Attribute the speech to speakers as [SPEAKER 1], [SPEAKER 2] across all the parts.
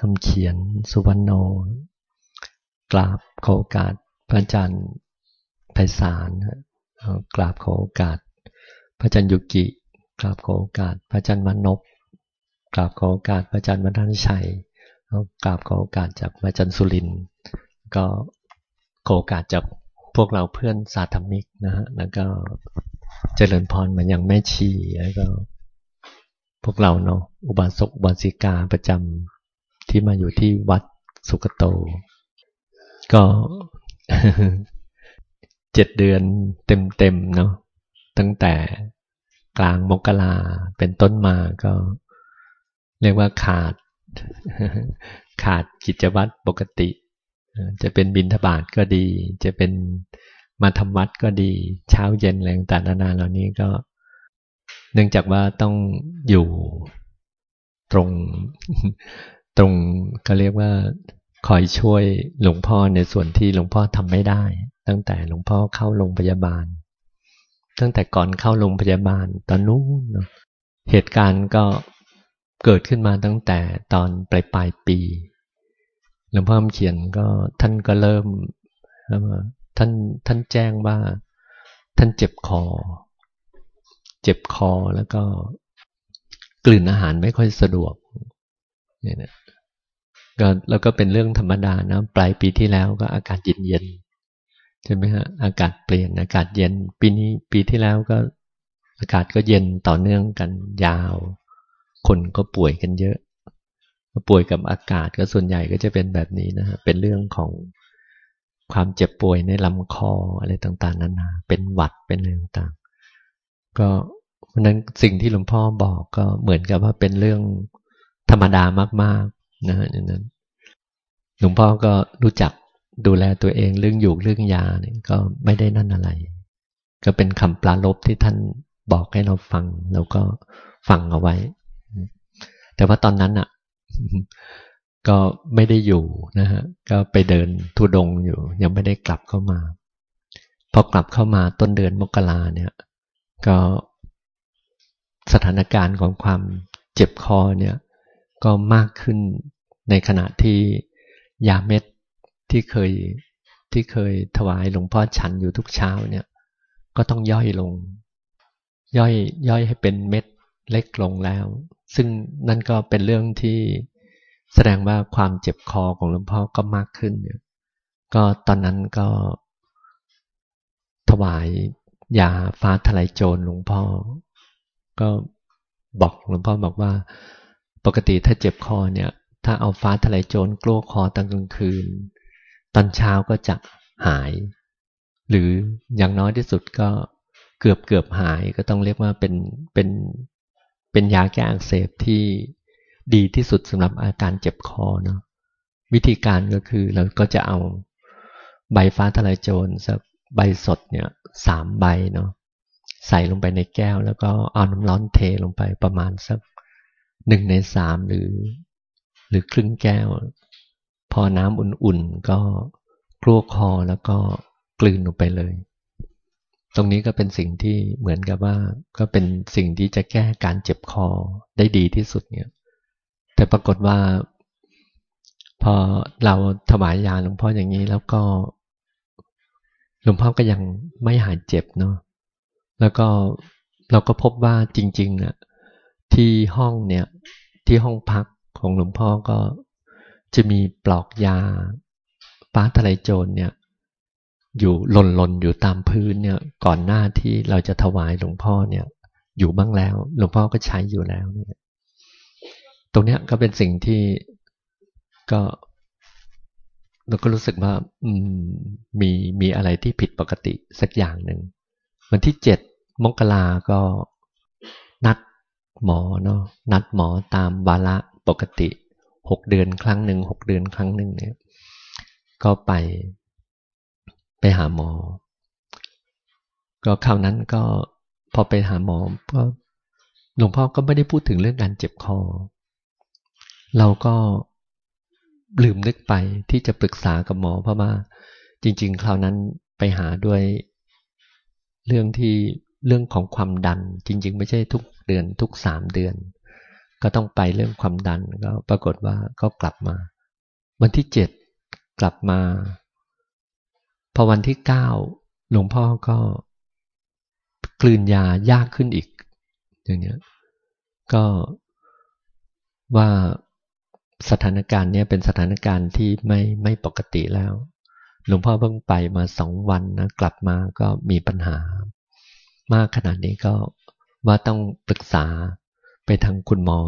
[SPEAKER 1] คำเขียนสุวรรณโน กราบขอโอกาสพระอาจารย์ไพศาลกราบขอโอกาส พระอาจารย์ยุกิ กราบขอโอกาส พระอาจารย์วันนบกราบขอโอกาสพระอาจารย์วัฒนชัยกราบขอโอกาสจากพระอาจารย์สุรินก็ขอโอกาสจากพวกเราเพื่อนสาธมิกนะฮะแล้วก็เจริญพรมันยังแม่ชีแล้วก็พวกเราเนาะอุบาสกอุบาสิกาประจำ ที่มาอยู่ที่วัดสุกโต ก็เจ็ดเดือนเต็มๆเนาะตั้งแต่กลางมกราเป็นต้นมาก็ เรียกว่าขาด ขาดกิจวัตรปกติ จะเป็นบินทบาทก็ดี จะเป็นมาทำวัดก็ดี เช้าเย็นแรงต่างๆนานาเหล่านี้ก็ เนื่องจากว่าต้องอยู่ตรง ตรงก็เรียกว่าคอยช่วยหลวงพ่อในส่วนที่หลวงพ่อทำไม่ได้ ตั้งแต่หลวงพ่อเข้าโรงพยาบาล ตั้งแต่ก่อนเข้าโรงพยาบาลตอนนู้นเหตุการณ์ก็เกิดขึ้นมาตั้งแต่ตอนปลายปลายปี หลวงพ่อเขียนก็ท่านก็เริ่มท่านท่านแจ้งว่า ท่านเจ็บคอ เจ็บคอแล้วก็กลืนอาหารไม่ค่อยสะดวกเนี่ยนะ ก็แล้วก็เป็นเรื่องธรรมดานะ ปลายปีที่แล้วก็อากาศเย็นเย็นใช่ไหมฮะอากาศเปลี่ยนอากาศเย็น ปีนี้ปีที่แล้วก็ อากาศก็เย็นต่อเนื่องกันยาว คนก็ป่วยกันเยอะ ป่วยกับอากาศก็ส่วนใหญ่ก็จะเป็นแบบนี้นะฮะเป็นเรื่องของความเจ็บป่วยในลำคออะไรต่างๆนานาเป็นหวัดเป็นอะไรต่างๆก็เพราะนั้นสิ่งที่หลวงพ่อบอกก็เหมือนกับว่าเป็นเรื่องธรรมดามากๆ นะฮะนั้นหลวงพ่อก็รู้จักดูแลตัวเองเรื่องอยู่เรื่องยาเนี่ยก็ไม่ได้นั่นอะไร ก็เป็นคำปลาลบที่ท่านบอกให้เราฟัง เราก็ฟังเอาไว้ แต่ว่าตอนนั้นอะ ก็ไม่ได้อยู่นะฮะ ก็ไปเดินทุดงอยู่ ยังไม่ได้กลับเข้ามา พอกลับเข้ามาต้นเดือนมกราเนี่ย ก็สถานการณ์ของความเจ็บคอเนี่ย ก็มากขึ้นในขณะที่ยาเม็ดที่เคยที่เคยถวายหลวงพ่อฉันอยู่ทุกเช้าเนี่ย ก็ต้องย่อยลง ย่อยย่อยให้เป็นเม็ดเล็กลงแล้ว ซึ่งนั่นก็เป็นเรื่องที่แสดงว่าความเจ็บคอของหลวงพ่อก็มากขึ้นก็ตอนนั้นก็ ถวายยาฟ้าทลายโจรหลวงพ่อ ก็บอกหลวงพ่อบอกว่า ปกติถ้าเจ็บคอเนี่ย ถ้าเอาฟ้าทลายโจรกลัวคอตอนกลางคืน ตอนเช้าก็จะหาย หรืออย่างน้อยที่สุดก็เกือบเกือบหายก็ต้องเรียกว่าเป็นเป็นเป็นยาแก้อักเสบที่ดีที่สุดสำหรับอาการเจ็บคอเนาะวิธีการก็คือเราก็จะเอาใบฟ้าทลายโจรสักใบสดเนี่ยสามใบเนาะใส่ลงไปในแก้ว แล้วก็เอาน้ำร้อนเทลงไปประมาณสัก หนึ่งในสามหรือ หรือครึ่งแก้ว พอน้ำอุ่นๆ ก็กลัวคอแล้วก็กลืนลงไปเลย ตรงนี้ก็เป็นสิ่งที่เหมือนกับว่า ก็เป็นสิ่งที่จะแก้การเจ็บคอได้ดีที่สุดเนี่ย แต่ปรากฏว่า พอเราถวายยาหลวงพ่ออย่างนี้แล้วก็หลวงพ่อก็ยังไม่หายเจ็บเนาะแล้วก็เราก็พบว่าจริงๆน่ะ ที่ห้องเนี่ย ที่ห้องพักของหลวงพ่อก็จะมีปลอกยาฟ้าทะเลโจรเนี่ย อยู่หล่นหล่นอยู่ตามพื้นเนี่ย ก่อนหน้าที่เราจะถวายหลวงพ่อเนี่ย อยู่บ้างแล้ว หลวงพ่อก็ใช้อยู่แล้วเนี่ยตรงเนี้ยก็เป็นสิ่งที่ก็เราก็รู้สึกว่า อืม มีมีอะไรที่ผิดปกติสักอย่างหนึ่งวันที่เจ็ดมกราก็นัด หมอเนาะนัดหมอตามวาระปกติหกเดือนครั้งหนึ่งหกเดือนครั้งหนึ่งเนี่ย ก็ไปไปหาหมอ ก็คราวนั้นก็พอไปหาหมอก็หลวงพ่อก็ไม่ได้พูดถึงเรื่องการเจ็บคอ เราก็ลืมนึกไปที่จะปรึกษากับหมอเพราะว่าจริง ๆ คราวนั้นไปหาด้วยเรื่องที่เรื่องของความดัน จริง ๆ ไม่ใช่ทุก เดือนทุกสามเดือน ก็ต้องไปเรื่องความดันก็ปรากฏว่าก็กลับมา วันที่เจ็ดกลับมา พอวันที่เก้าหลวงพ่อก็กลืนยายากขึ้นอีก อย่างเนี้ยก็ว่าสถานการณ์เนี้ยเป็นสถานการณ์ที่ไม่ไม่ปกติแล้ว หลวงพ่อเพิ่งไปมาสองวันนะกลับมาก็มีปัญหามากขนาดนี้ก็ ว่าต้องปรึกษาไปทางคุณหมอ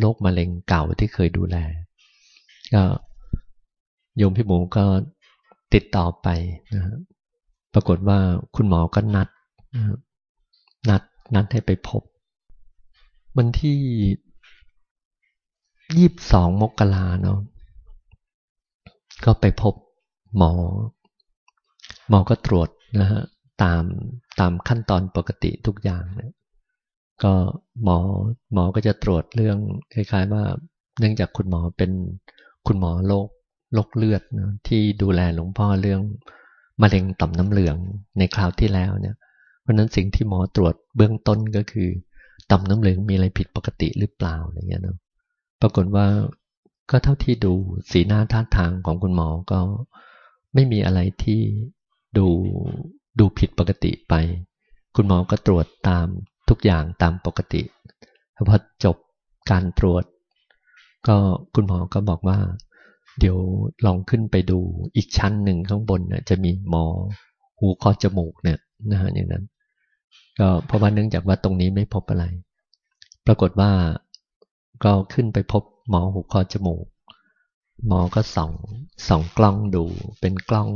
[SPEAKER 1] โรคมะเร็งเก่าที่เคยดูแล ก็โยมพี่หมูก็ติดต่อไปนะปรากฏว่าคุณหมอก็นัดนัดนัดให้ไปพบ วันที่ยี่บสองมกราเนาะก็ไปพบหมอ หมอก็ตรวจนะฮะตามตามขั้นตอนปกติทุกอย่างเนี่ย ก็หมอหมอก็จะตรวจเรื่องคล้ายๆว่า เนื่องจากคุณหมอเป็นคุณหมอโรคโรคเลือดนะที่ดูแลหลวงพ่อเรื่องมะเร็งต่อมน้ำเหลืองในคราวที่แล้วเนี่ย เพราะนั้นสิ่งที่หมอตรวจเบื้องต้นก็คือต่อมน้ำเหลืองมีอะไรผิดปกติหรือเปล่าอะไรเงี้ยเนาะปรากฏว่าก็เท่าที่ดูสีหน้าท่าทางของคุณหมอก็ไม่มีอะไรที่ดูดูผิดปกติไป คุณหมอก็ตรวจตาม ทุกอย่างตามปกติพอจบการตรวจ ก็คุณหมอก็บอกว่า เดี๋ยวลองขึ้นไปดูอีกชั้นหนึ่งข้างบนน่ยจะมีหมอหูคอจมูกเนี่ยนะฮะอย่างนั้น ก็เพราะว่าเนื่องจากว่าตรงนี้ไม่พบอะไร ปรากฏว่าก็ขึ้นไปพบหมอหูคอจมูก หมอก็ส่องส่องกล้องดู เป็นกล้อง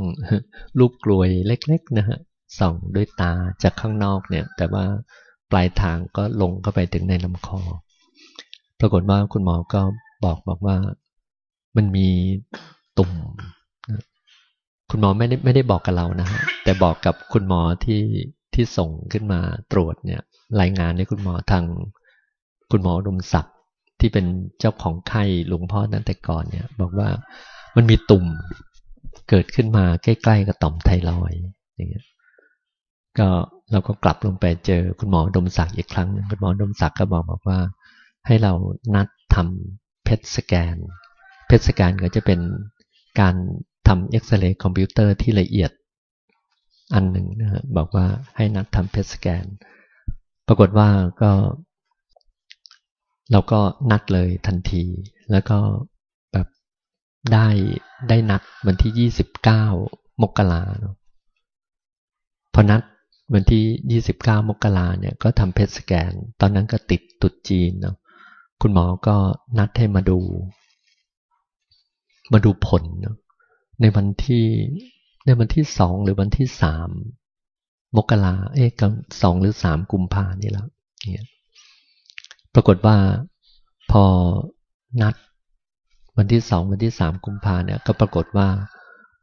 [SPEAKER 1] ลูกกลวยเล็ก ๆ นะฮะส่องด้วยตาจากข้างนอกเนี่ย แต่ว่า ปลายทางก็ลงเข้าไปถึงในลำคอ ปรากฏว่าคุณหมอก็บอกบอกว่ามันมีตุ่มคุณหมอไม่ได้ไม่ได้บอกกับเรานะฮะแต่บอกกับคุณหมอที่ที่ส่งขึ้นมาตรวจเนี่ยรายงานให้คุณหมอทางคุณหมอดมศักดิ์ที่เป็นเจ้าของไข้หลวงพ่อนั้นแต่ก่อนเนี่ย บอกว่ามันมีตุ่มเกิดขึ้นมาใกล้ๆกับต่อมไทรอยอย่างเงี้ยก็ เราก็กลับลงไปเจอคุณหมอดมศักดิ์อีกครั้งนึงคุณหมอดมศักดิ์ก็บอกบอกว่า ให้เรานัดทำเพชสแกน เพชสแกนก็จะเป็นการทำเอ็กซเรย์คอมพิวเตอร์ที่ละเอียดอันหนึ่งนะฮะบอกว่าให้นัดทำเพชสแกน ปรากฏว่าก็ เราก็นัดเลยทันที แล้วก็แบบได้ได้นัดวันที่ยี่สิบเก้ามกราเนาะพอนัด วันที่ 29 มกราเนี่ยก็ทำเพชสแกน ตอนนั้นก็ติดตุดจีนเนาะคุณหมอก็นัดให้มาดู มาดูผลเนาะในวันที่ในวันที่สองหรือวันที่สามมกราเอ๊ะก็สองหรือสามกุมภานี่แล้วเนี่ยปรากฏว่าพอนัดวันที่สองวันที่สามกุมภาเนี่ยก็ปรากฏว่า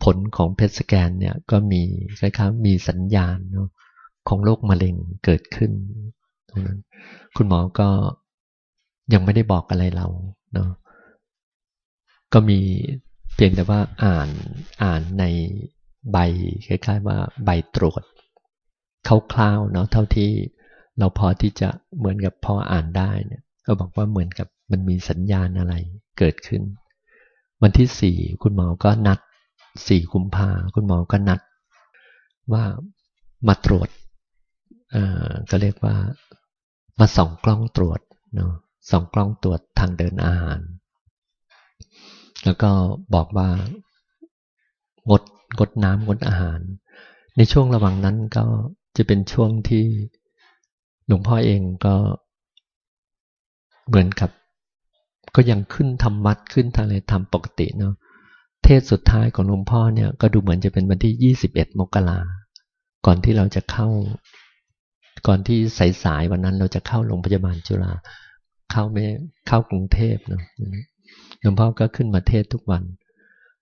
[SPEAKER 1] ผลของเพชสแกนเนี่ยก็มีคล้ายๆมีสัญญาณเนาะ ของโรคมะเร็งเกิดขึ้นตรงนั้นคุณหมอก็ยังไม่ได้บอกอะไรเราเนาะก็มีเพียงแต่ว่าอ่านอ่านในใบคล้ายๆว่าใบตรวจคร่าวๆเนาะเท่าที่เราพอที่จะเหมือนกับพออ่านได้เนี่ยก็บอกว่าเหมือนกับมันมีสัญญาณอะไรเกิดขึ้น วันที่สี่คุณหมอก็นัดสี่กุมภาคุณหมอก็นัดว่ามาตรวจ ก็เรียกว่ามาส่องกล้องตรวจเนาะส่องกล้องตรวจทางเดินอาหาร แล้วก็บอกว่างดงดน้ำงดอาหาร ในช่วงระหว่างนั้นก็จะเป็นช่วงที่หลวงพ่อเองก็เหมือนกับ ก็ยังขึ้นทำวัดขึ้นทางอะไรทำปกติเนาะเทศสุดท้ายของหลวงพ่อเนี่ยก็ดูเหมือนจะเป็นวันที่ 21 มกราก่อนที่เราจะเข้า ก่อนที่สายๆวันนั้นเราจะเข้าโรงพยาบาลจุฬาเข้าไม่เข้ากรุงเทพเนาะหลวงพ่อก็ขึ้นมาเทศทุกวัน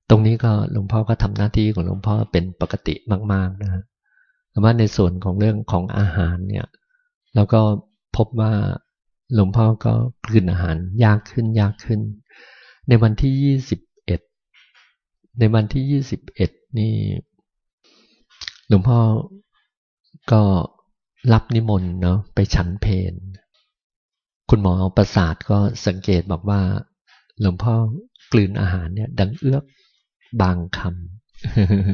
[SPEAKER 1] ตรงนี้ก็หลวงพ่อก็ทำหน้าที่ของหลวงพ่อเป็นปกติมาก ๆนะแต่ว่าในส่วนของเรื่องของอาหารเนี่ยเราก็พบว่าหลวงพ่อก็กลืนอาหารยากขึ้นยากขึ้น ในวันที่ยี่สิบเอ็ดในวันที่ยี่สิบเอ็ดนี่ หลวงพ่อก็ รับนิมนต์เนาะไปฉันเพนคุณหมอประสาทก็สังเกตบอกว่า หลวงพ่อกลืนอาหารเนี่ย ดังเอื้อกบางค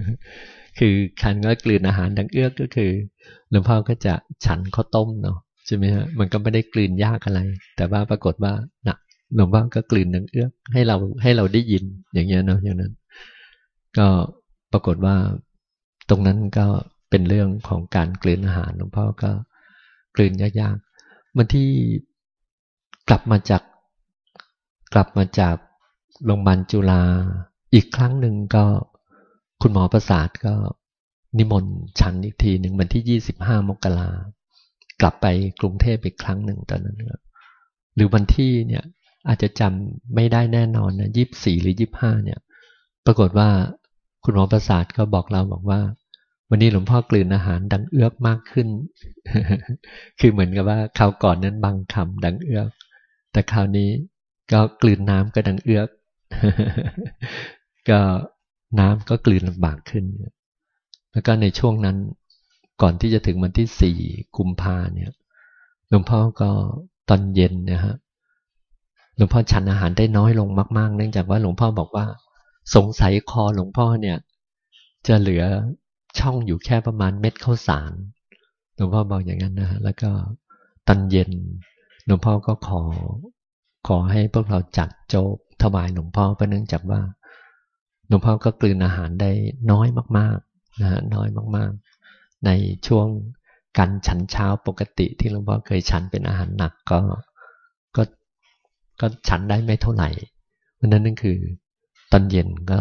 [SPEAKER 1] ำคือคันก็กลืนอาหารดังเอื้อกก็คือ หลวงพ่อก็จะฉันข้าวต้มเนาะใช่ไหมฮะมันก็ไม่ได้กลืนยากอะไร แต่ว่าปรากฏว่านะหลวงพ่อก็กลืนดังเอื้อกให้เราให้เราได้ยินอย่างเงี้ยเนาะอย่างนั้น ก็ปรากฏว่าตรงนั้นก็ เป็นเรื่องของการกลืนอาหารหลวงพ่อก็กลืนยากๆมันที่กลับมาจากกลับมาจากโรงพยาบาลจุฬาอีกครั้งหนึ่งก็คุณหมอประสาทก็นิมนต์ฉันอีกทีหนึ่งวันที่ยี่สิบห้ามกรากลับไปกรุงเทพอีกครั้งหนึ่งตอนนั้นหรือวันที่เนี่ยอาจจะจำไม่ได้แน่นอนนะยี่สี่หรือยี่ห้าเนี่ย ปรากฏว่าคุณหมอประสาทก็บอกเราบอกว่า วันนี้หลวงพ่อกลืนอาหารดังเอื้อกมากขึ้น คือเหมือนกับว่าคราวก่อนนั้นบางคำดังเอื้อก แต่คราวนี้ก็กลืนน้ำก็ดังเอื้อก ก็น้ำก็กลืนลำบากขึ้น แล้วก็ในช่วงนั้นก่อนที่จะถึงวันที่สี่กุมภาเนี่ยหลวงพ่อก็ตอนเย็นนี่ยฮะหลวงพ่อฉันอาหารได้น้อยลงมาก ๆ เนื่องจากว่าหลวงพ่อบอกว่า สงสัยคอหลวงพ่อเนี่ย จะเหลือ ช่องอยู่แค่ประมาณเม็ดข้าวสารหลวงพ่อบอกอย่างนั้นนะฮะแล้วก็ตอนเย็นหลวงพ่อก็ขอ ขอให้พวกเราจัดโจ๊กถวายหลวงพ่อเพราะเนื่องจากว่าหลวงพ่อก็กลืนอาหารได้น้อยมากๆนะฮะน้อยมากๆ ในช่วงการฉันเช้าปกติที่หลวงพ่อเคยฉันเป็นอาหารหนักก็ก็ก็ฉันได้ไม่เท่าไหร่เพราะนั้นนั่นคือ ตอนเย็นก็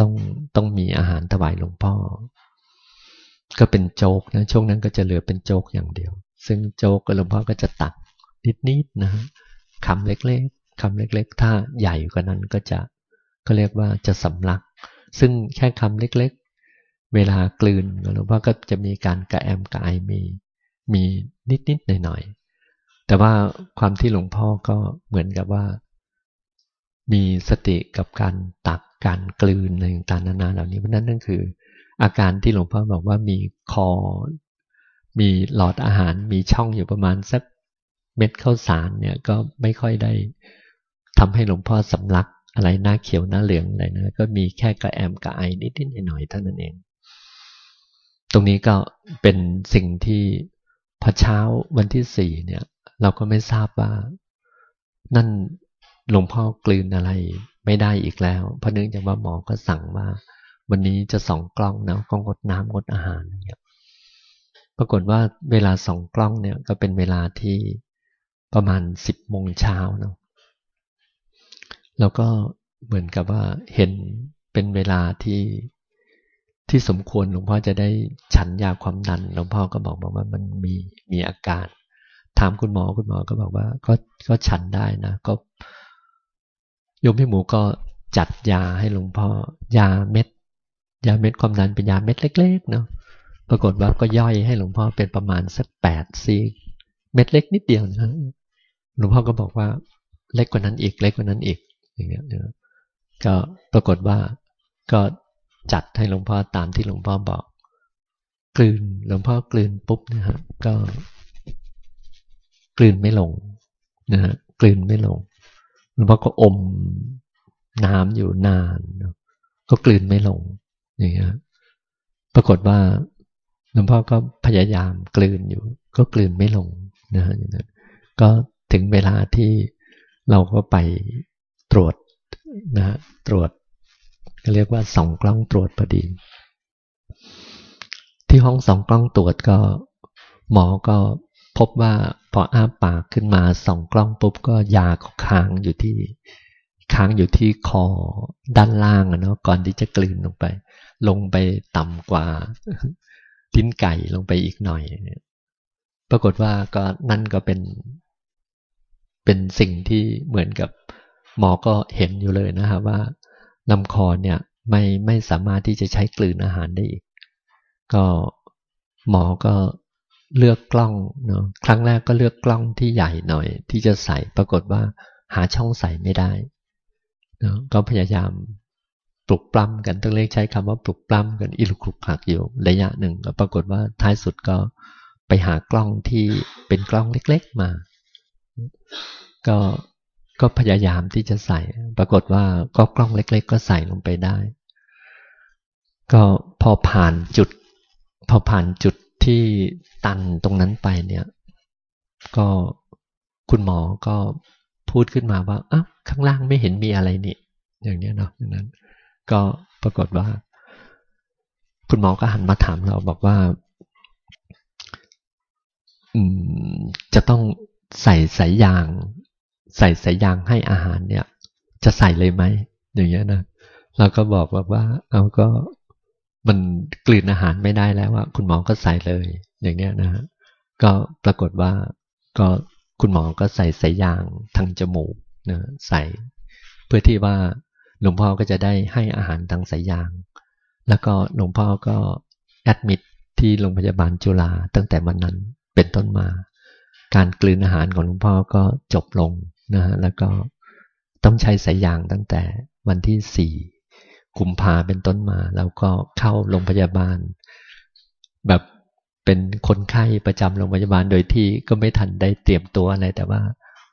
[SPEAKER 1] ต้องต้องมีอาหารถวายหลวงพ่อ ก็เป็นโจ๊กนะช่วงนั้นก็จะเหลือเป็นโจ๊กอย่างเดียว ซึ่งโจ๊กหลวงพ่อก็จะตักนิดๆนะคำเล็กๆคำเล็กๆ ถ้าใหญ่กว่านั้นก็จะก็เรียกว่าจะสำลัก ซึ่งแค่คำเล็กๆ เวลากลืนหลวงพ่อก็จะมีการกระแอมกระไอมีมีนิดนิดหน่อยหน่อยแต่ว่าความที่หลวงพ่อก็เหมือนกับว่า มีสติกับการตักการกลืนอะไรต่างๆนานาเหล่านี้เพราะนั้นนั่นคือ อาการที่หลวงพ่อบอกว่ามีคอ มีหลอดอาหาร มีช่องอยู่ประมาณสักเม็ดข้าวสารเนี่ยก็ไม่ค่อยได้ทำให้หลวงพ่อสำลักอะไรหน้าเขียวหน้าเหลืองอะไรนะก็มีแค่กระแอมกระไอนิดๆหน่อยๆเท่านั้นเอง ตรงนี้ก็เป็นสิ่งที่พอเช้าวันที่สี่เนี่ย เราก็ไม่ทราบว่า นั่นหลวงพ่อกลืนอะไรไม่ได้อีกแล้ว เพราะเนื่องจากว่าหมอก็สั่งว่า วันนี้จะส่องกล้องนะก็งดน้ำงดอาหารเนี่ยปรากฏว่าเวลาส่องกล้องเนี่ยก็เป็นเวลาที่ประมาณสิบโมงเช้าเนาะแล้วก็เหมือนกับว่าเห็นเป็นเวลาที่ที่สมควรหลวงพ่อจะได้ฉันยาความดันหลวงพ่อก็บอกบอกว่ามันมีมีอาการ ถามคุณหมอคุณหมอก็บอกว่า ก็ก็ฉันได้นะ ก็ยมพี่หมูก็จัดยาให้หลวงพ่อยาเม็ด ยาเม็ดความดันเป็นยาเม็ดเล็กๆเนาะปรากฏว่าก็ย่อยให้หลวงพ่อเป็นประมาณสักแปดซีเม็ดเล็กนิดเดียวนะหลวงพ่อก็บอกว่าเล็กกว่านั้นอีกเล็กกว่านั้นอีกอย่างเงี้ยก็ปรากฏว่าก็จัดให้หลวงพ่อตามที่หลวงพ่อบอก กลืนหลวงพ่อกลืนปุ๊บนะฮะก็กลืนไม่ลงนะฮะกลืนไม่ลงหลวงพ่อก็อมน้ำอยู่นาน ก็กลืนไม่ลง อย่างเงี้ยปรากฏว่าหลวงพ่อก็พยายามกลืนอยู่ ก็กลืนไม่ลงนะฮะอย่างนั้นก็ถึงเวลาที่เราก็ไปตรวจนะฮะตรวจก็เรียกว่าส่องกล้องตรวจพอดี ที่ห้องส่องกล้องตรวจก็หมอก็พบว่าพออ้าปากขึ้นมาส่องกล้องปุ๊บก็ยาค้างอยู่ที่ ค้างอยู่ที่คอด้านล่างอะเนาะก่อนที่จะกลืนลงไป ลงไปต่ำกว่าทิ้นไก่ลงไปอีกหน่อยปรากฏว่าก็นั่นก็เป็น เป็นสิ่งที่เหมือนกับหมอก็เห็นอยู่เลยนะครับว่าลำคอเนี่ยไม่ไม่สามารถที่จะใช้กลืนอาหารได้อีก ก็หมอก็เลือกกล้องเนาะครั้งแรกก็เลือกกล้องที่ใหญ่หน่อย ที่จะใส่ปรากฏว่าหาช่องใส่ไม่ได้ นะก็พยายามปลุกปล้ำกันต้องเรียกใช้คำว่าปลุกปล้ำกันอิลุกลุกหักอยู่ระยะหนึ่งก็ปรากฏว่าท้ายสุดก็ไปหากล้องที่เป็นกล้องเล็กๆมา ก็ก็พยายามที่จะใส่ ปรากฏว่าก็กล้องเล็ก ๆ ก็ใส่ลงไปได้ ก็พอผ่านจุด พอผ่านจุดที่ตันตรงนั้นไปเนี่ย ก็คุณหมอก็พูดขึ้นมาว่าอะ ข้างล่างไม่เห็นมีอะไรนี่ อย่างนี้เนาะดังนั้น ก็ปรากฏว่า คุณหมอก็หันมาถามเราบอกว่า อืม จะต้องใส่สายยาง ใส่สายยางให้อาหารเนี่ย จะใส่เลยไหมอย่างเงี้ยนะเราก็บอกว่าว่า เอาก็มันกลืนอาหารไม่ได้แล้วว่าคุณหมอก็ใส่เลย อย่างเงี้ยนะก็ปรากฏว่าก็คุณหมอก็ใส่สายยางทางจมูก นะใส่ เพื่อที่ว่าหลวงพ่อก็จะได้ให้อาหารทางสายยาง แล้วก็หลวงพ่อก็แอดมิดที่โรงพยาบาลจุฬาตั้งแต่วันนั้นเป็นต้นมา การกลืนอาหารของหลวงพ่อก็จบลงนะฮะแล้วก็ต้องใช้สายยางตั้งแต่วันที่สี่กุมภาเป็นต้นมา แล้วก็เข้าโรงพยาบาล แบบเป็นคนไข้ประจำโรงพยาบาลโดยที่ก็ไม่ทันได้เตรียมตัวอะไรแต่ว่า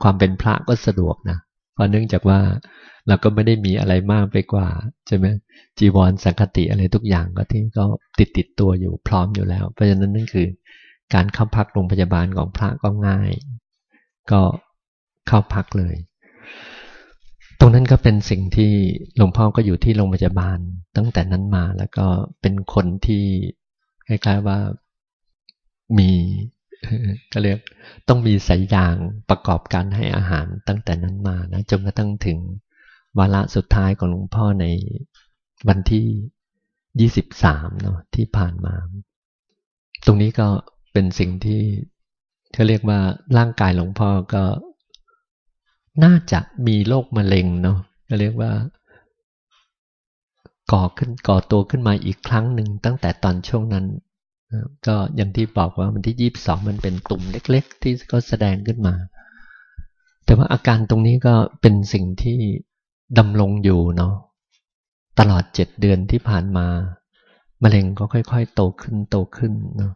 [SPEAKER 1] ความเป็นพระก็สะดวกนะเพราะเนื่องจากว่าเราก็ไม่ได้มีอะไรมากไปกว่าใช่ไหมจีวรสังคติอะไรทุกอย่างก็ที่ก็ติดติดตัวอยู่พร้อมอยู่แล้ว เพราะฉะนั้นนั่นคือ การเข้าพักโรงพยาบาลของพระก็ง่าย ก็เข้าพักเลย ตรงนั้นก็เป็นสิ่งที่หลวงพ่อก็อยู่ที่โรงพยาบาลตั้งแต่นั้นมาแล้วก็เป็นคนที่คล้ายๆว่ามี ก็เรียกต้องมีสายยางประกอบการให้อาหารตั้งแต่นั้นมานะจนกระทั่งถึงวาระสุดท้ายของหลวงพ่อในวันที่ยี่สิบสามเนาะที่ผ่านมา ตรงนี้ก็เป็นสิ่งที่เขาเรียกว่าร่างกายหลวงพ่อก็น่าจะมีโรคมะเร็งเนาะก็เรียกว่า ก่อขึ้นก่อตัวขึ้นมาอีกครั้งหนึ่งตั้งแต่ตอนช่วงนั้น ก็อย่างที่บอกว่าวันที่ยี่บสองมันเป็นตุ่มเล็ก ๆ ที่ก็แสดงขึ้นมา แต่ว่าอาการตรงนี้ก็เป็นสิ่งที่ดำรงอยู่เนาะตลอดเจ็ดเดือนที่ผ่านมามะเร็งก็ค่อย ๆ โตขึ้นโตขึ้นเนาะ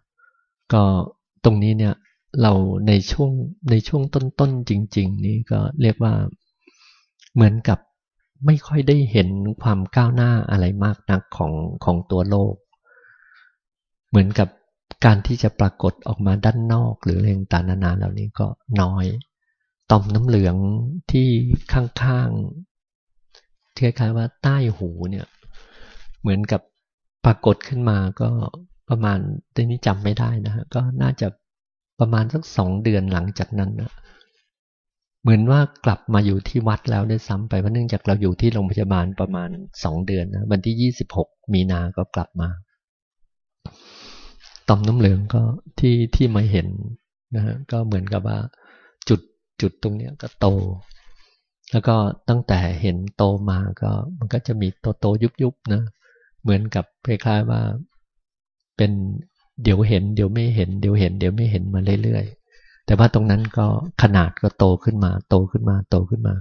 [SPEAKER 1] ก็ตรงนี้เนี่ยเราในช่วงในช่วงต้นๆจริง ๆ นี้ก็เรียกว่าเหมือนกับไม่ค่อยได้เห็นความก้าวหน้าอะไรมากนักของของตัวโลก เหมือนกับการที่จะปรากฏออกมาด้านนอก หรือเรื่องตานานาเหล่านี้ก็น้อยต่อมน้ำเหลืองที่ข้างๆคล้ายๆว่าใต้หูเนี่ย เหมือนกับปรากฏขึ้นมาก็ประมาณตอนนี้จำไม่ได้นะฮะก็น่าจะประมาณสักสองเดือนหลังจากนั้นนะเหมือนว่ากลับมาอยู่ที่วัดแล้วได้ซ้ำไปเพราะเนื่องจากเราอยู่ที่โรงพยาบาลประมาณสองเดือนนะวันที่ยี่สิบหกมีนาก็กลับมา ต่อมน้ำเหลืองก็ที่ที่มาเห็นนะฮะก็เหมือนกับว่าจุดจุดตรงเนี้ยก็โต แล้วก็ตั้งแต่เห็นโตมาก็มันก็จะมีโตโตยุบยุบนะเหมือนกับคล้ายๆว่าเป็นเดี๋ยวเห็นเดี๋ยวไม่เห็นเดี๋ยวเห็นเดี๋ยวไม่เห็นมาเรื่อยๆ แต่ว่าตรงนั้นก็ขนาดก็โตขึ้นมา โตขึ้นมาโตขึ้นมา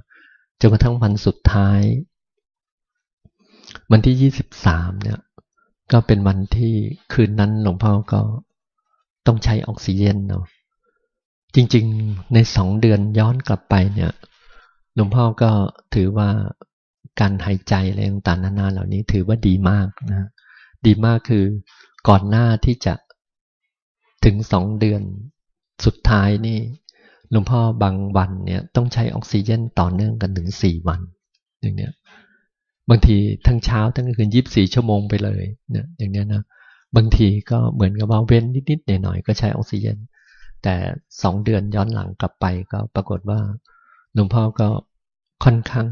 [SPEAKER 1] จนกระทั่งวันสุดท้าย วันที่ยี่สิบสามเนี่ย ก็เป็นวันที่คืนนั้นหลวงพ่อก็ต้องใช้ออกซิเจนเนาะจริงๆในสองเดือนย้อนกลับไปเนี่ย หลวงพ่อก็ถือว่าการหายใจอะไรต่างๆนานาเหล่านี้ถือว่าดีมากนะดีมากคือก่อนหน้าที่จะถึงสองเดือนสุดท้ายนี่ หลวงพ่อบางวันเนี่ยต้องใช้ออกซิเจนต่อเนื่องกันถึงสี่วันอย่างเนี้ย บางทีทั้งเช้าทั้งคืนยีิบสี่ชั่วโมงไปเลยเนี่ยอย่างนี้นะบางทีก็เหมือนกับว่าเว้นนิดๆหน่อยๆก็ใช้ออกซิเจนแต่สองเดือนย้อนหลังกลับไปก็ปรากฏว่าหลวงพ่อก็ค่อนข้าง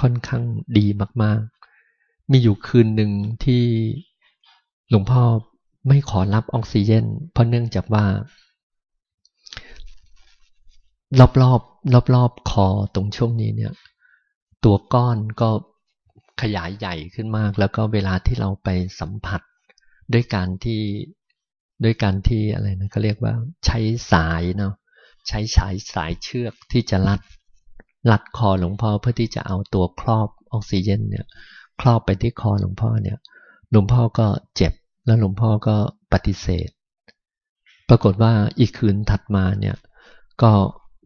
[SPEAKER 1] ค่อนข้างดีมากๆ มีอยู่คืนหนึ่งที่หลวงพ่อไม่ขอรับออกซิเจน เพราะเนื่องจากว่า รอบๆรอบๆคอตรงช่วงนี้เนี่ย ตัวก้อนก็ ขยายใหญ่ขึ้นมาก แล้วก็เวลาที่เราไปสัมผัสด้วยการที่ด้วยการที่อะไรนะเขาเรียกว่าใช้สายเนาะใช้สายสายเชือกที่จะรัดรัดคอหลวงพ่อเพื่อที่จะเอาตัวครอบออกซิเจนเนี่ย ครอบไปที่คอหลวงพ่อเนี่ย หลวงพ่อก็เจ็บ แล้วหลวงพ่อก็ปฏิเสธ ปรากฏว่าอีกคืนถัดมาเนี่ย ก็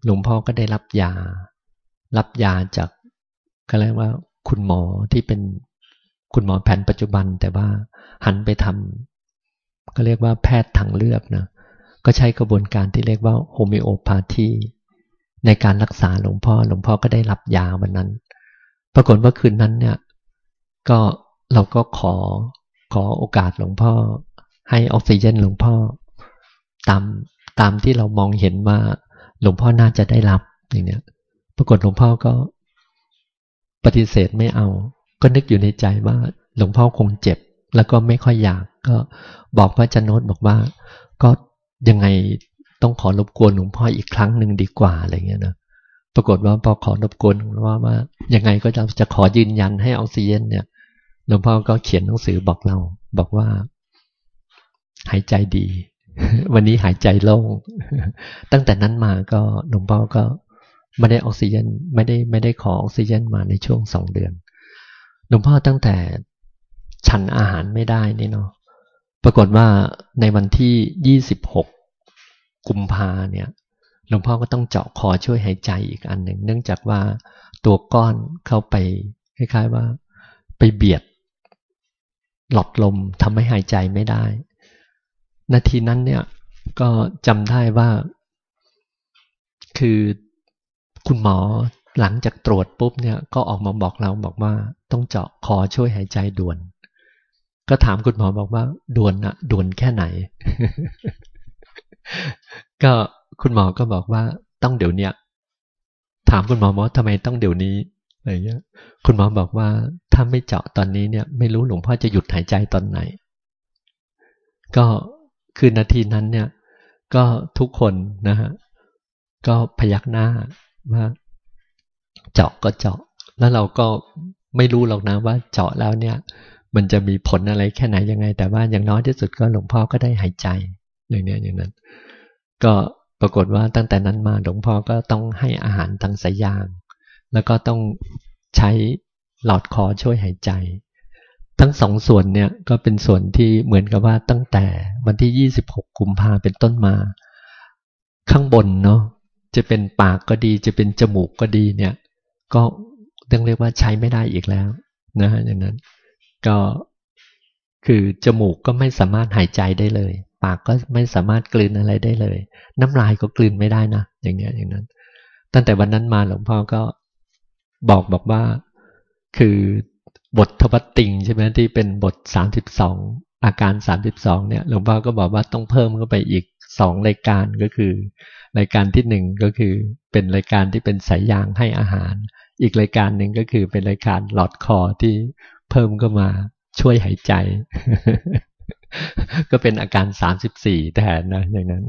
[SPEAKER 1] หลวงพ่อก็ได้รับยา รับยาจากก็เรียกว่า คุณหมอที่เป็นคุณหมอแผนปัจจุบัน แต่ว่าหันไปทำก็เรียกว่าแพทย์ทางเลือกนะก็ใช้กระบวนการที่เรียกว่าโฮมิโอพาธีในการรักษาหลวงพ่อหลวงพ่อก็ได้รับยาวันนั้น ปรากฏว่าคืนนั้นเนี่ย ก็เราก็ขอขอโอกาสหลวงพ่อ ให้ออกซิเจนหลวงพ่อ ตามตามที่เรามองเห็นว่าหลวงพ่อน่าจะได้รับอย่างเนี้ย ปรากฏหลวงพ่อก็ ปฏิเสธไม่เอา ก็นึกอยู่ในใจว่า หลวงพ่อคงเจ็บ แล้วก็ไม่ค่อยอยาก ก็บอกพระจันโนตบอกว่า ก็ยังไงต้องขอรบกวนหลวงพ่ออีกครั้งหนึ่งดีกว่าอะไรเงี้ยนะปรากฏว่าพอขอรบกวนว่าว่ายังไงก็จะจะขอยืนยันให้ออกซิเจนเนี่ยหลวงพ่อก็เขียนหนังสือบอกเรา บอกว่า หายใจดี วันนี้หายใจโล่งตั้งแต่นั้นมาก็หลวงพ่อก็ ไม่ได้ออกซิเจนไม่ได้ไม่ได้ขอออกซิเจนมาในช่วงสองเดือนหลวงพ่อตั้งแต่ฉันอาหารไม่ได้นี่เนาะปรากฏว่าในวันที่ยี่สิบหกกุมภาเนี่ยหลวงพ่อก็ต้องเจาะคอช่วยหายใจอีกอันหนึ่ง เนื่องจากว่าตัวก้อนเข้าไปคล้ายๆว่า ไปเบียด หลอดลมทำให้หายใจไม่ได้ นาทีนั้นเนี่ยก็จำได้ว่า คือ คุณหมอหลังจากตรวจปุ๊บเนี่ยก็ออกมาบอกเราบอกว่า ต้องเจาะคอช่วยหายใจด่วน ก็ถามคุณหมอบอกว่า ด่วนอะด่วนแค่ไหน ก็คุณหมอก็บอกว่าต้องเดี๋ยวเนี้ยถามคุณหมอว่าทำไมต้องเดี๋ยวนี้อะไรเงี้ย คุณหมอบอกว่าถ้าไม่เจาะตอนนี้เนี่ย ไม่รู้หลวงพ่อจะหยุดหายใจตอนไหน ก็คือนาทีนั้นเนี่ย ก็ทุกคนนะฮะก็พยักหน้า ว่า เจาะก็เจาะ แล้วเราก็ไม่รู้หรอกนะว่าเจาะแล้วเนี่ย มันจะมีผลอะไรแค่ไหนยังไง แต่ว่าอย่างน้อยที่สุดก็หลวงพ่อก็ได้หายใจอย่างนี้อย่างนั้น ก็ปรากฏว่าตั้งแต่นั้นมาหลวงพ่อก็ต้องให้อาหารทางสายยาง แล้วก็ต้องใช้หลอดคอช่วยหายใจ ทั้งสองส่วนเนี่ยก็เป็นส่วนที่เหมือนกับว่าตั้งแต่วันที่ 26 กุมภาเป็นต้นมา ข้างบนเนาะ จะเป็นปากก็ดี จะเป็นจมูกก็ดีเนี่ย ก็ต้องเรียกว่าใช้ไม่ได้อีกแล้วนะอย่างนั้น ก็คือจมูกก็ไม่สามารถหายใจได้เลย ปากก็ไม่สามารถกลืนอะไรได้เลย น้ำลายก็กลืนไม่ได้นะอย่างเงี้ยอย่างนั้น ตั้งแต่วันนั้นมาหลวงพ่อก็บอกบอกว่า คือบททวัตติงใช่ไหมที่เป็นบทสามสิบสองอาการสามสิบสองเนี่ยหลวงพ่อก็บอกว่าต้องเพิ่มเข้าไปอีก สองรายการก็คือ รายการที่หนึ่งก็คือเป็นรายการที่เป็นสายยางให้อาหาร อีกรายการหนึ่งก็คือเป็นรายการหลอดคอที่เพิ่มเข้ามาช่วยหายใจ ก็เป็นอาการสามสิบสี่แทนนะอย่างนั้น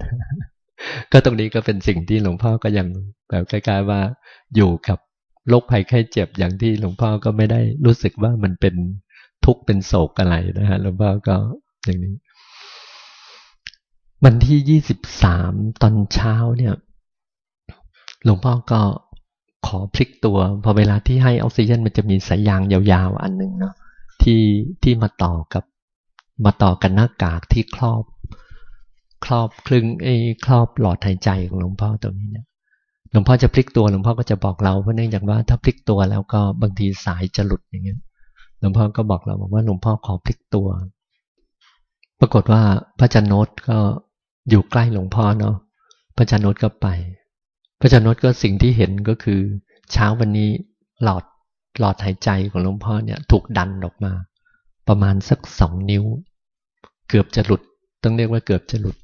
[SPEAKER 1] ก็ตรงนี้ก็เป็นสิ่งที่หลวงพ่อก็ยังแบบใกล้ๆว่าอยู่กับโรคภัยไข้เจ็บอย่างที่หลวงพ่อก็ไม่ได้รู้สึกว่ามันเป็นทุกข์เป็นโศกอะไรนะฮะหลวงพ่อก็อย่างนี้ วันที่ยี่สิบสามตอนเช้าเนี่ย หลวงพ่อก็ขอพลิกตัว พอเวลาที่ให้ออกซิเจนมันจะมีสายยางยาวๆ อันหนึ่งเนาะที่ที่มาต่อกับมาต่อกันหน้ากากที่ครอบ ครอบคลึงไอ้ครอบหลอดหายใจของหลวงพ่อตรงนี้เนี่ยหลวงพ่อจะพลิกตัวหลวงพ่อก็จะบอกเราเพราะเนื่องจากว่าถ้าพลิกตัวแล้วก็บางทีสายจะหลุดอย่างเงี้ยหลวงพ่อก็บอกเราบอกว่าหลวงพ่อขอพลิกตัว ปรากฏว่าพระจันโนตก็ อยู่ใกล้หลวงพ่อเนาะพระจันทร์ก็ไป พระจันทร์ก็สิ่งที่เห็นก็คือ เช้าวันนี้หลอดหลอดหายใจของหลวงพ่อเนี่ย ถูกดันออกมา ประมาณสักสองนิ้ว เกือบจะหลุด ต้องเรียกว่าเกือบจะหลุด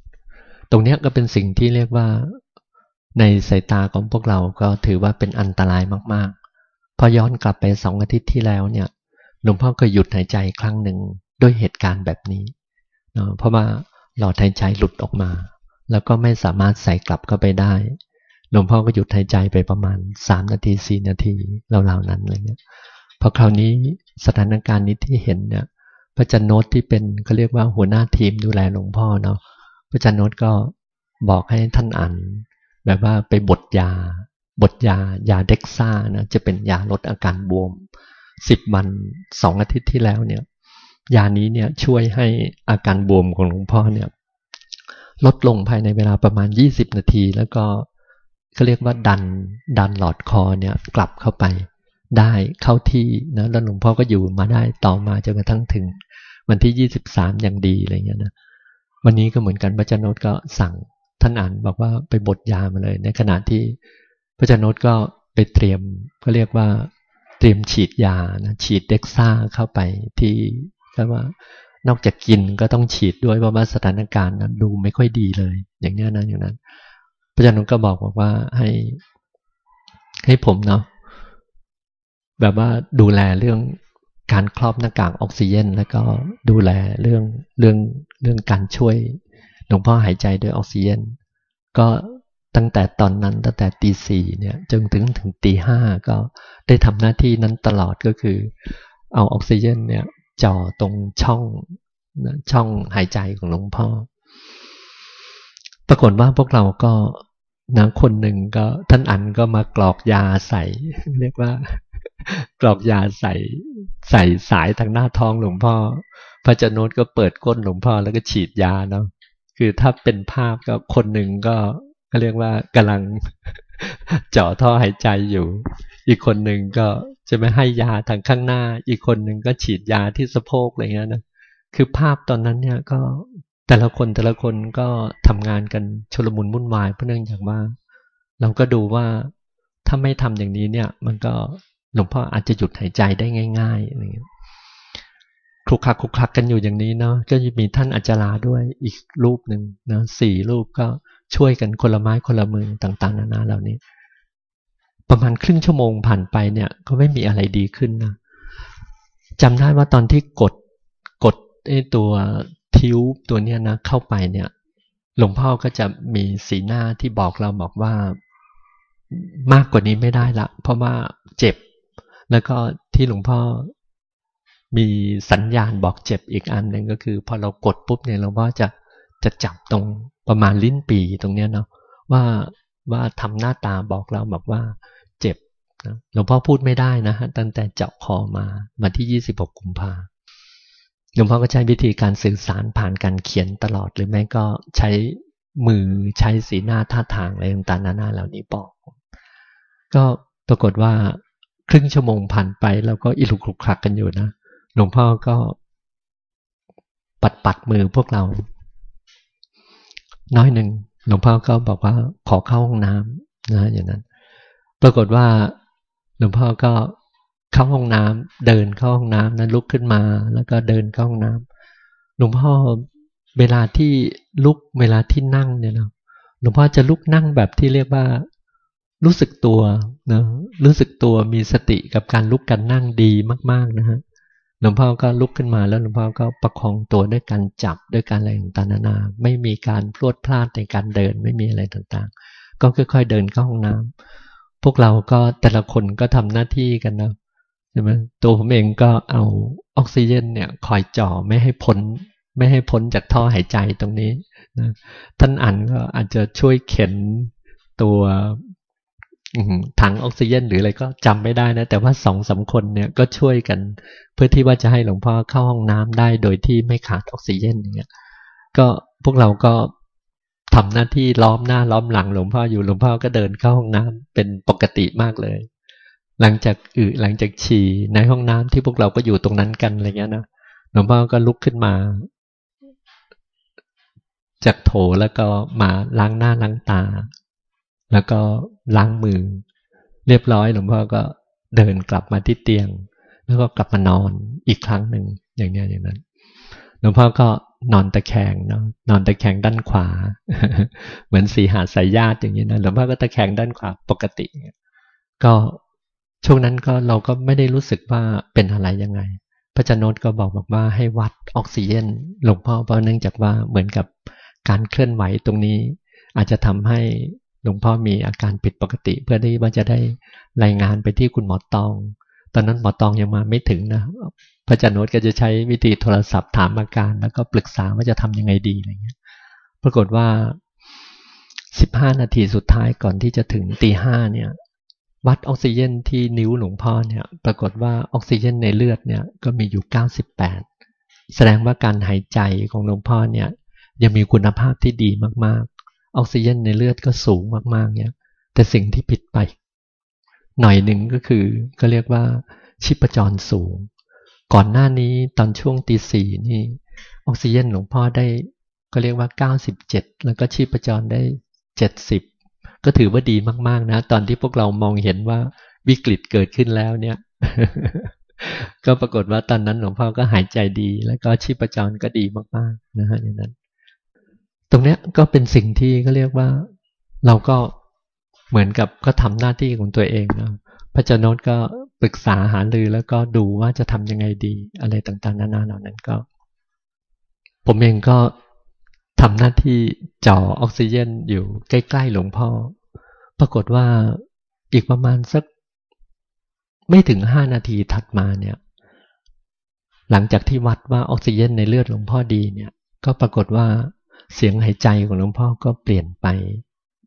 [SPEAKER 1] ตรงนี้ก็เป็นสิ่งที่เรียกว่า ในสายตาของพวกเราก็ถือว่าเป็นอันตรายมากๆ พอย้อนกลับไปสองอาทิตย์ที่แล้วเนี่ยหลวงพ่อเคยหยุดหายใจครั้งหนึ่งด้วยเหตุการณ์แบบนี้เนาะเพราะว่า หลอดหายใจหลุดออกมา แล้วก็ไม่สามารถใส่กลับเข้าไปได้หลวงพ่อก็หยุดหายใจไปประมาณสามนาทีสี่นาทีราวๆนั้นอะไรเงี้ยพอคราวนี้สถานการณ์นี้ที่เห็นเนี่ยพระจันโนตที่เป็นเขาเรียกว่าหัวหน้าทีมดูแลหลวงพ่อเนาะพระจันโนตก็บอกให้ท่านอ่านแบบว่าไปบทยาบทยายาเด็กซ่านะจะเป็นยาลดอาการบวมสิบวันสองอาทิตย์ที่แล้วเนี่ย ยานี้เนี่ยช่วยให้อาการบวมของหลวงพ่อเนี่ยลดลงภายในเวลาประมาณ 20 นาที แล้วก็เขาเรียกว่าดันดันหลอดคอเนี่ยกลับเข้าไปได้เข้าที่นะแล้วหลวงพ่อก็อยู่มาได้ต่อมาจนกระทั่งถึง วันที่ยี่สิบสามอย่างดีอะไรเงี้ยนะวันนี้ก็เหมือนกันพระเจ้าโนตก็สั่งท่านอ่านบอกว่าไปบดยามาเลย ในขณะที่พระเจ้าโนตก็ไปเตรียมก็เรียกว่าเตรียมฉีดยานะฉีดเด็กซ่าเข้าไปที่ ก็ว่านอกจากกินก็ต้องฉีดด้วยเพราะว่าสถานการณ์นั้นดูไม่ค่อยดีเลย อย่างนี้นะอย่างนั้นพระเจ้าโนตก็บอกบอกว่าให้ ให้ผมเนาะแบบว่าดูแลเรื่องการครอบหน้ากากออกซิเจนแล้วก็ดูแลเรื่องเรื่องเรื่องการช่วยหลวงพ่อหายใจด้วยออกซิเจนก็ตั้งแต่ตอนนั้นตั้งแต่ตีสี่เนี่ยจนถึงถึงตีห้าก็ได้ทำหน้าที่นั้นตลอดก็คือ เอาออกซิเจนเนี่ย จ่อตรงช่องช่องหายใจของหลวงพ่อ ปรากฏว่าพวกเราก็นะคนหนึ่งก็ท่านอันก็มากรอกยาใส่ เรียกว่า กรอกยาใส่ใส่สายทางหน้าท้องหลวงพ่อ พระจ้าโนตก็เปิดก้นหลวงพ่อแล้วก็ฉีดยาเนาะคือถ้าเป็นภาพก็คนหนึ่งก็ก็เรียกว่ากำลังเจาะท่อหายใจอยู่ อีกคนหนึ่งก็จะไม่ให้ยาทางข้างหน้า อีกคนหนึ่งก็ฉีดยาที่สะโพกอะไรเงี้ยนะคือภาพตอนนั้นเนี่ยก็แต่ละคนแต่ละคนก็ทำงานกันชุลมุนวุ่นวายเพราะเนื่องจากว่า เราก็ดูว่าถ้าไม่ทำอย่างนี้เนี่ย มันก็หลวงพ่ออาจจะหยุดหายใจได้ง่ายๆอะไรเงี้ยคลุกคลักคลุกคลักกันอยู่อย่างนี้เนาะก็จะมีท่านอาจารย์ด้วยอีกรูปหนึ่งนะสี่รูปก็ช่วยกันคนละไม้คนละมือต่าง ๆ นานาเหล่านี้ ประมาณครึ่งชั่วโมงผ่านไปเนี่ย ก็ไม่มีอะไรดีขึ้นนะจำได้ว่าตอนที่กดกดไอ้ตัวทิวตัวเนี้ยนะเข้าไปเนี่ย หลวงพ่อก็จะมีสีหน้าที่บอกเราบอกว่ามากกว่านี้ไม่ได้ละ เพราะว่าเจ็บ แล้วก็ที่หลวงพ่อมีสัญญาณบอกเจ็บอีกอันหนึ่งก็คือ พอเรากดปุ๊บเนี่ยหลวงพ่อจะจะจับตรงประมาณลิ้นปีตรงเนี้ยเนาะว่าว่าทำหน้าตาบอกเราแบบว่า หลวงพ่อพูดไม่ได้นะฮะตั้งแต่เจาะคอมามาที่ 26 กุมภาหลวงพ่อก็ใช้วิธีการสื่อสารผ่านการเขียนตลอด หรือแม่ก็ใช้มือใช้สีหน้าท่าทางอะไรต่างๆนานาเหล่านี้บอก ก็ปรากฏว่าครึ่งชั่วโมงผ่านไปเราก็อิลุกลุกคลักกันอยู่นะหลวงพ่อก็ปัดปัดมือพวกเรา น้อยหนึ่งหลวงพ่อก็บอกว่าขอเข้าห้องน้ำนะอย่างนั้น ปรากฏว่า หลวงพ่อก็เข้าห้องน้ำเดินเข้าห้องน้ำนั้นลุกขึ้นมา แล้วก็เดินเข้าห้องน้ำหลวงพ่อเวลาที่ลุกเวลาที่นั่งเนี่ยนะหลวงพ่อจะลุกนั่งแบบที่เรียกว่ารู้สึกตัวนะรู้สึกตัวมีสติกับการลุกกันนั่งดีมาก ๆนะฮะหลวงพ่อก็ลุกขึ้นมาแล้วหลวงพ่อก็ประคองตัวด้วยการจับด้วยการอะไรต่างๆนานาไม่มีการพลวดพลาดในการเดินไม่มีอะไรต่างๆ ก็ค่อย ๆ เดินเข้าห้องน้ำ พวกเราก็แต่ละคนก็ทำหน้าที่กันนะใช่ไหมตัวผมเองก็เอาออกซิเจนเนี่ยคอยจ่อไม่ให้พ้น ไม่ให้พ้นจากท่อหายใจตรงนี้นะท่านอันก็อาจจะช่วยเข็นตัวถังออกซิเจนหรืออะไรก็จำไม่ได้นะ แต่ว่าสองสาคนเนี่ยก็ช่วยกัน เพื่อที่ว่าจะให้หลวงพ่อเข้าห้องน้ำได้โดยที่ไม่ขาดออกซิเจนอย่างเงี้ยก็พวกเราก็ ทำหน้าที่ล้อมหน้าล้อมหลังหลวงพ่ออยู่หลวงพ่อก็เดินเข้าห้องน้ำเป็นปกติมากเลย หลังจากอึหลังจากฉี่ในห้องน้ำที่พวกเราก็อยู่ตรงนั้นกันอะไรเงี้ยนะหลวงพ่อก็ลุกขึ้นมา จากโถแล้วก็มาล้างหน้าล้างตา แล้วก็ล้างมือ เรียบร้อยหลวงพ่อก็เดินกลับมาที่เตียง แล้วก็กลับมานอนอีกครั้งหนึ่งอย่างนี้อย่างนั้นหลวงพ่อก็ นอนตะแคงเนาะนอนตะแคงด้านขวา เหมือนสีหาสายญาติอย่างนี้นะหลวงพ่อก็ตะแคงด้านขวาปกติก็ช่วงนั้นก็เราก็ไม่ได้รู้สึกว่าเป็นอะไรยังไง พระจันโนตก็บอกบอกว่าให้วัดออกซิเจนหลวงพ่อเพราะเนื่องจากว่าเหมือนกับการเคลื่อนไหวตรงนี้ อาจจะทำให้หลวงพ่อมีอาการผิดปกติ เพื่อที่ว่าจะได้รายงานไปที่คุณหมอตอง ตอนนั้นหมอตองยังมาไม่ถึงนะ ระจันโนตก็จะใช้วิธีโทรศัพท์ถามอาการ แล้วก็ปรึกษาว่าจะทำยังไงดีอะไรเงี้ย ปรากฏว่าสิบห้านาทีสุดท้ายก่อนที่จะถึงตีห้าเนี่ย วัดออกซิเจนที่นิ้วหลวงพ่อเนี่ย ปรากฏว่าออกซิเจนในเลือดเนี่ยก็มีอยู่เก้าสิบแปดแสดงว่าการหายใจของหลวงพ่อเนี่ย ยังมีคุณภาพที่ดีมากๆ ออกซิเจนในเลือดก็สูงมากๆเนี่ย แต่สิ่งที่ผิดไป หน่อยหนึ่งก็คือก็เรียกว่าชิปจรสูง ก่อนหน้านี้ตอนช่วงตีสี่นี่ออกซิเจนหลวงพ่อได้ก็เรียกว่า 97 แล้วก็ชีพจรได้ 70 ก็ถือว่าดีมาก ๆ นะ ตอนที่พวกเรามองเห็นว่าวิกฤตเกิดขึ้นแล้วเนี่ย ก็ปรากฏว่าตอนนั้นหลวงพ่อก็หายใจดี แล้วก็ชีพจรก็ดีมาก ๆ นะฮะอย่างนั้น ตรงเนี้ยก็เป็นสิ่งที่ก็เรียกว่า เราก็เหมือนกับก็ทำหน้าที่ของตัวเองนะ พระเจ้าโนตก็ปรึกษาหารือแล้วก็ดูว่าจะทำยังไงดีอะไรต่างๆ นานาเหล่านั้นก็ ผมเองก็ทำหน้าที่เจ่อออกซิเจนอยู่ใกล้ๆหลวงพ่อ ปรากฏว่าอีกประมาณสัก ไม่ถึงห้านาทีถัดมาเนี่ย หลังจากที่วัดว่าออกซิเจนในเลือดหลวงพ่อดีเนี่ย ก็ปรากฏว่าเสียงหายใจของหลวงพ่อก็เปลี่ยนไป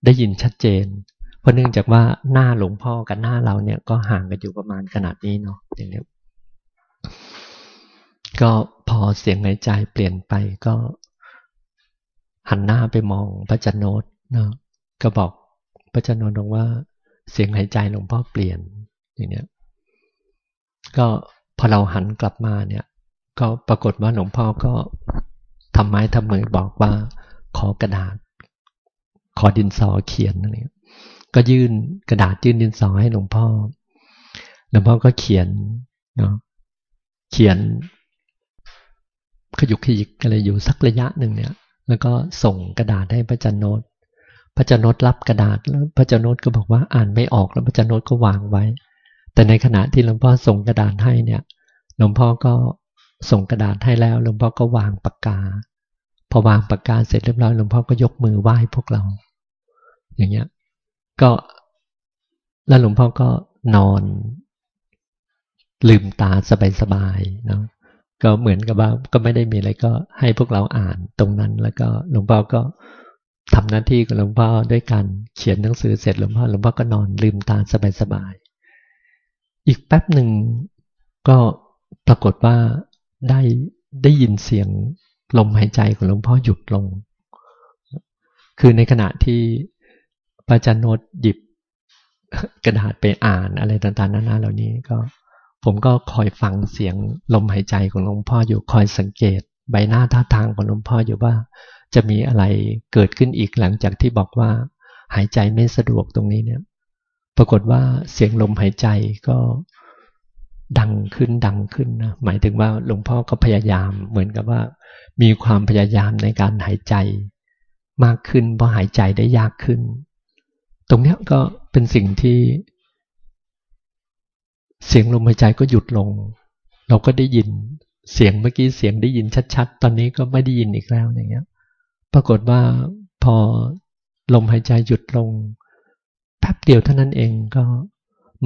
[SPEAKER 1] ได้ยินชัดเจน เพราะเนื่องจากว่าหน้าหลวงพ่อกับหน้าเราเนี่ยก็ห่างกันอยู่ประมาณขนาดนี้เนาะอย่างนี้ก็พอเสียงหายใจเปลี่ยนไปก็หันหน้าไปมองพระจันโนตนาะก็บอกพระจันโนตบอกว่าเสียงหายใจหลวงพ่อเปลี่ยนอย่างเนี้ยก็พอเราหันกลับมาเนี่ย ก็ปรากฏว่าหลวงพ่อก็ทำไม้ทำมือบอกว่าขอกระดาษ ขอดินสอเขียนอะไร ก็ยื่นกระดาษยื่นดินสอให้หลวงพ่อ หลวงพ่อก็เขียนเนาะเขียน ขยุกขยิกอะไรอยู่สักระยะหนึ่งเนี่ย แล้วก็ส่งกระดาษให้พระจันโนตพระจันโนตรับกระดาษแล้วพระจันโนตก็บอกว่าอ่านไม่ออกแล้วพระจันโนตก็วางไว้ แต่ในขณะที่หลวงพ่อส่งกระดาษให้เนี่ย หลวงพ่อก็ส่งกระดาษให้แล้ว หลวงพ่อก็วางปากกา พอวางปากกาเสร็จเรียบร้อยหลวงพ่อก็ยกมือไหว้พวกเรา อย่างเงี้ย ก็แล้วหลวงพ่อก็นอน ลืมตาสบายๆเนาะก็เหมือนกับว่าก็ไม่ได้มีอะไรก็ให้พวกเราอ่านตรงนั้น แล้วก็หลวงพ่อก็ทำหน้าที่ของหลวงพ่อด้วยการเขียนหนังสือเสร็จหลวงพ่อหลวงพ่อก็นอนลืมตาสบายๆอีกแป๊บหนึ่งก็ปรากฏว่าได้ได้ยินเสียงลมหายใจของหลวงพ่อหยุดลง คือในขณะที่ พระจารย์โนตหยิบกระดาษไปอ่านอะไรต่างๆนานาเหล่านี้ก็ ผมก็คอยฟังเสียงลมหายใจของหลวงพ่ออยู่คอยสังเกต ใบหน้าท่าทางของหลวงพ่ออยู่ว่า จะมีอะไรเกิดขึ้นอีกหลังจากที่บอกว่า หายใจไม่สะดวกตรงนี้เนี่ย ปรากฏว่าเสียงลมหายใจก็ดังขึ้นดังขึ้นนะหมายถึงว่าหลวงพ่อก็พยายามเหมือนกับว่า มีความพยายามในการหายใจ มากขึ้นเพราะหายใจได้ยากขึ้น ตรงนี้ก็เป็นสิ่งที่ เสียงลมหายใจก็หยุดลง เราก็ได้ยินเสียงเมื่อกี้เสียงได้ยินชัด ๆ ตอนนี้ก็ไม่ได้ยินอีกแล้วอย่างเงี้ย ปรากฏว่าพอลมหายใจหยุดลงแป๊บเดียวเท่านั้นเองก็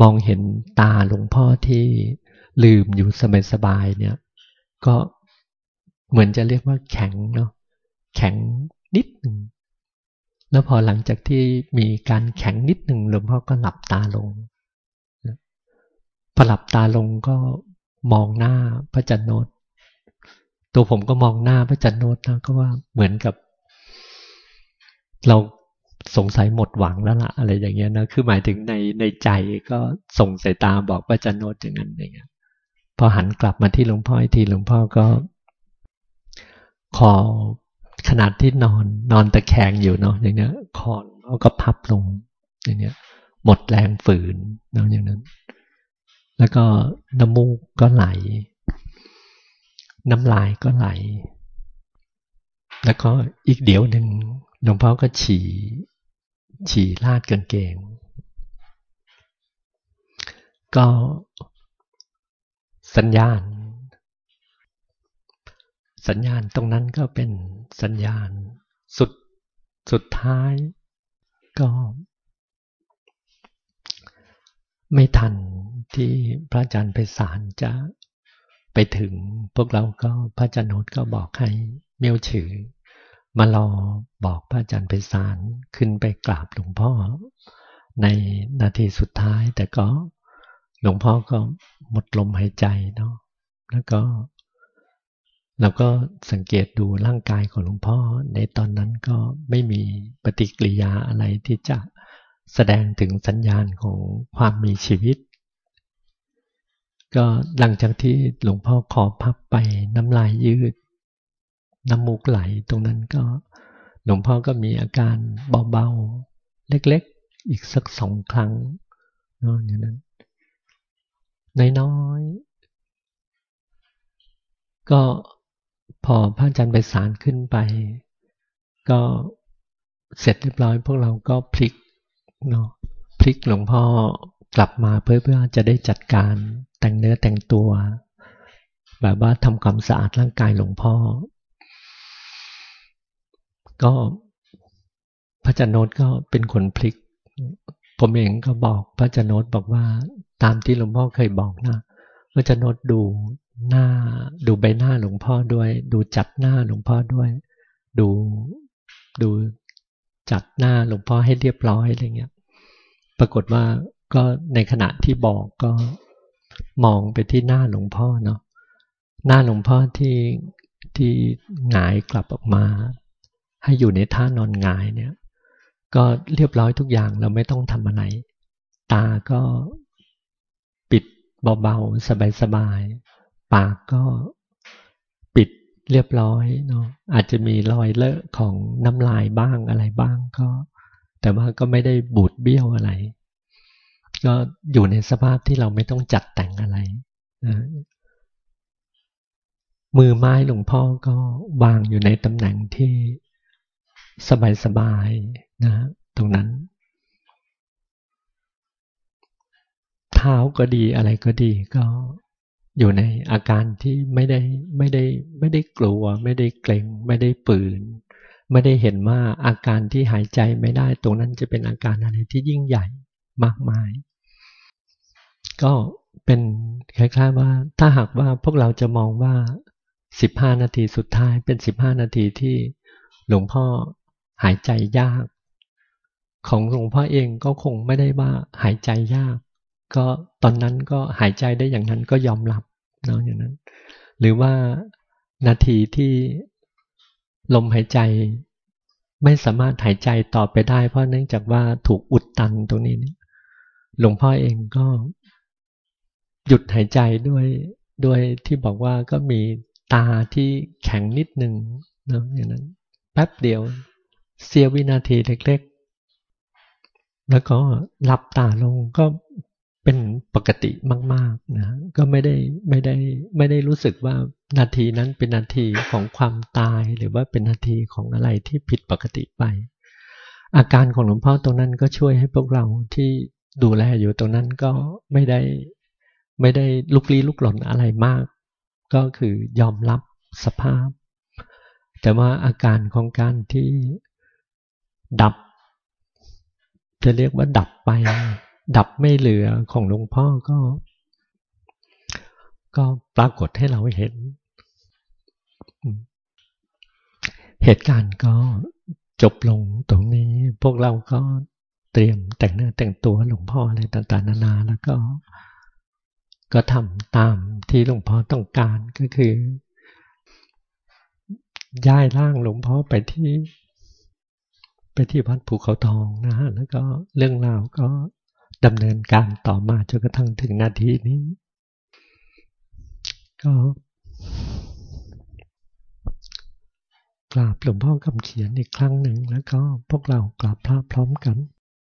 [SPEAKER 1] มองเห็นตาหลวงพ่อที่ลืมอยู่สบายๆเนี่ย ก็เหมือนจะเรียกว่าแข็งเนาะแข็งนิดหนึ่ง แล้วพอหลังจากที่มีการแข็งนิดหนึ่งหลวงพ่อก็หลับตาลงพอหลับตาลงก็มองหน้าพระจันโนตตัวผมก็มองหน้าพระจันโนตนะก็ว่าเหมือนกับ เราสงสัยหมดหวังแล้วล่ะอะไรอย่างเงี้ยนะคือหมายถึงในในใจก็ส่งสายตาบอกพระจันโนตอย่างนั้นอย่างเงี้ยพอหันกลับมาที่หลวงพ่อทีหลวงพ่อก็คอ ขนาดที่นอนนอนตะแคงอยู่เนาะอย่างเงี้ยคอเขาก็พับลงอย่างเงี้ย หมดแรงฝืนเนาะอย่างนั้น แล้วก็น้ำมูกก็ไหล น้ำลายก็ไหล แล้วก็อีกเดี๋ยวหนึ่งหลวงพ่อก็ฉี่ฉี่ลาดกางเกง ก็สัญญาณ สัญญาณตรงนั้นก็เป็นสัญญาณสุดสุดท้ายก็ไม่ทันที่พระอาจารย์ไปสารจะไปถึงพวกเราก็พระอาจารย์โนตก็บอกให้เมียวฉือมารอบอกพระอาจารย์ไปสารขึ้นไปกราบหลวงพ่อ ในนาทีสุดท้ายแต่ก็หลวงพ่อก็หมดลมหายใจเนาะแล้วก็ เราก็สังเกตดูร่างกายของหลวงพ่อ ในตอนนั้นก็ไม่มีปฏิกิริยาอะไรที่จะแสดงถึงสัญญาณของความมีชีวิต ก็หลังจากที่หลวงพ่อขอพับไปน้ำลายยืด น้ำมูกไหลตรงนั้นก็หลวงพ่อก็มีอาการเบาๆ เล็กๆ อีกสักสองครั้งนอนอย่างนั้นน้อยๆก็ พอพระอาจารย์ไปสารขึ้นไป ก็เสร็จเรียบร้อย พวกเราก็พลิกเนาะพลิกหลวงพ่อกลับมาเพื่อเพื่อจะได้จัดการแต่งเนื้อแต่งตัว แบบว่าทำความสะอาดร่างกายหลวงพ่อ ก็พระจันโนตก็เป็นคนพลิก ผมเองก็บอกพระจันโนตบอกว่าตามที่หลวงพ่อเคยบอกนะพระจันโนตดู หน้า ดูใบหน้าหลวงพ่อด้วย ดูจัดหน้าหลวงพ่อด้วย ดูดูจัดหน้าหลวงพ่อให้เรียบร้อยอะไรเงี้ย ปรากฏว่าก็ในขณะที่บอกก็มองไปที่หน้าหลวงพ่อเนาะหน้าหลวงพ่อที่ที่หงายกลับออกมา ให้อยู่ในท่านอนหงายเนี่ย ก็เรียบร้อยทุกอย่างเราไม่ต้องทำอะไร ตาก็ปิดเบาๆ สบายๆ ปากก็ปิดเรียบร้อยเนาะอาจจะมีรอยเลอะของน้ำลายบ้างอะไรบ้างก็ แต่ว่าก็ไม่ได้บูดเบี้ยวอะไร ก็อยู่ในสภาพที่เราไม่ต้องจัดแต่งอะไรนะมือไม้หลวงพ่อก็วางอยู่ในตำแหน่งที่สบายๆนะตรงนั้น เท้าก็ดีอะไรก็ดีก็ อยู่ในอาการที่ไม่ได้ไม่ได้ไม่ได้กลัว ไม่ได้เกรงไม่ได้ปืน ไม่ได้เห็นว่าอาการที่หายใจไม่ได้ ตรงนั้นจะเป็นอาการอะไรที่ยิ่งใหญ่มากมาย ก็เป็นคล้ายๆว่าถ้าหากว่าพวกเราจะมองว่า 15 นาทีสุดท้ายเป็น 15 นาทีที่หลวงพ่อหายใจยาก ของหลวงพ่อเองก็คงไม่ได้ว่าหายใจยาก ก็ตอนนั้นก็หายใจได้อย่างนั้นก็ยอมรับ เนาะอย่างนั้น หรือว่านาทีที่ลมหายใจไม่สามารถหายใจต่อไปได้ เพราะเนื่องจากว่าถูกอุดตันตรงนี้นหลวงพ่อเองก็หยุดหายใจด้วยด้วยที่บอกว่าก็มีตาที่แข็งนิดหนึ่งนะอย่างนั้น แป๊บเดียวเสียววินาทีเล็กๆ แล้วก็หลับตาลงก็ เป็นปกติมาก ๆ นะ ก็ไม่ได้ไม่ได้ไม่ได้รู้สึกว่านาทีนั้นเป็นนาทีของความตายหรือว่าเป็นนาทีของอะไรที่ผิดปกติไป อาการของหลวงพ่อตรงนั้นก็ช่วยให้พวกเราที่ดูแลอยู่ตรงนั้นก็ไม่ได้ไม่ได้ลุกลี้ลุกหล่นอะไรมาก ก็คือยอมรับสภาพ แต่ว่าอาการของการที่ดับ จะเรียกว่าดับไป ดับไม่เหลือของหลวงพ่อก็ ก็ปรากฏให้เราเห็น เหตุการณ์ก็จบลงตรงนี้ พวกเราก็เตรียมแต่งเนื้อแต่งตัวหลวงพ่ออะไรต่างๆ นานาแล้วก็ ก็ทำตามที่หลวงพ่อต้องการก็คือย้ายร่างหลวงพ่อไปที่ ไปที่วัดภูเขาทองนะฮะแล้วก็เรื่องราวก็ ดำเนินการต่อมาจนกระทั่งถึงนาทีนี้ ก็กราบหลวงพ่อคำเขียนอีกครั้งหนึ่งแล้วก็พวกเรากราบพระพร้อมกัน